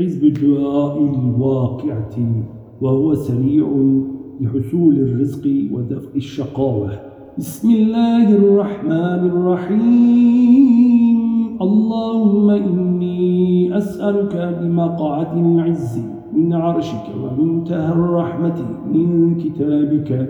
حزب الدعاء الواقعة وهو سريع لحصول الرزق ودفع الشقاوة. بسم الله الرحمن الرحيم. اللهم إني أسألك بمقعد العز من عرشك ومنتهى الرحمة من كتابك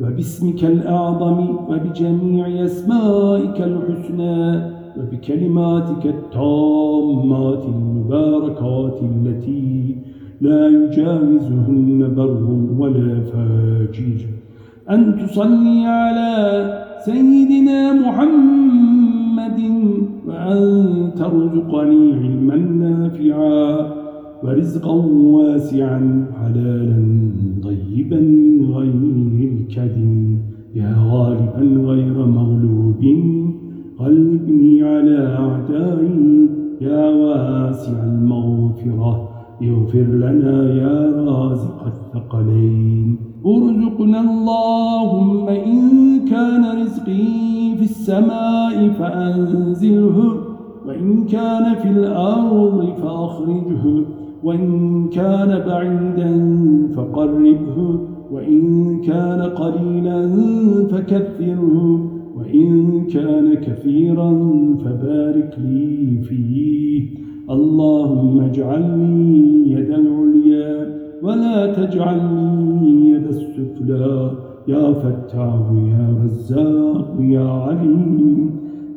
وباسمك الأعظم وبجميع أسمائك الحسنى. وبكلماتك التامات المباركات التي لا يجاوزهن بر ولا فاجر. أن تصلي على سيدنا محمد وأن ترزقني علما نافعا ورزقا واسعا حلالا طيبا من غير كد يا غالبا غير مغلوب. قلبني أعدائي يا واسع المغفرة اغفر لنا يا رازق الثقلين. ارزقنا اللهم إن كان رزقي في السماء فأنزله وإن كان في الأرض فأخرجه وإن كان بعيدا فقربه وإن كان قليلا فكثره وإن كان كثيرا فبارك لي فيه. اللهم اجعلني يد العليا ولا تجعلني يد السفلى. يا فتاح يا رزاق يا عليم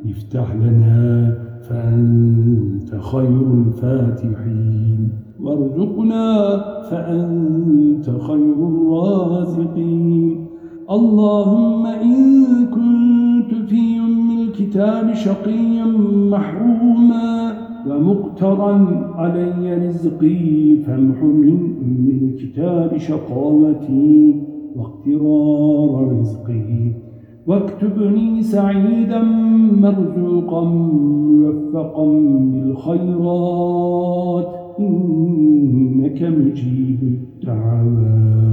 افتح لنا فأنت خير الفاتحين. وارزقنا فأنت خير الرازقين. اللهم إن الكتاب شقيا محروما ومقترا علي رزقي فامح من الكتاب شقاوتي واقترار رزقي. واكتبني سعيدا مرزوقا موفقا بالخيرات إنك مجيب الدعوات.